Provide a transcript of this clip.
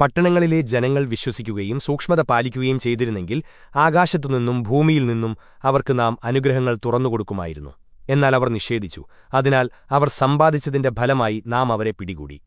പട്ടണങ്ങളിലെ ജനങ്ങൾ വിശ്വസിക്കുകയും സൂക്ഷ്മത പാലിക്കുകയും ചെയ്തിരുന്നെങ്കിൽ ആകാശത്തുനിന്നും ഭൂമിയിൽ നിന്നും അവർക്ക് നാം അനുഗ്രഹങ്ങൾ തുറന്നുകൊടുക്കുമായിരുന്നു. എന്നാൽ അവർ നിഷേധിച്ചു. അതിനാൽ അവർ സമ്പാദിച്ചതിന്റെ ഫലമായി നാം അവരെ പിടികൂടി.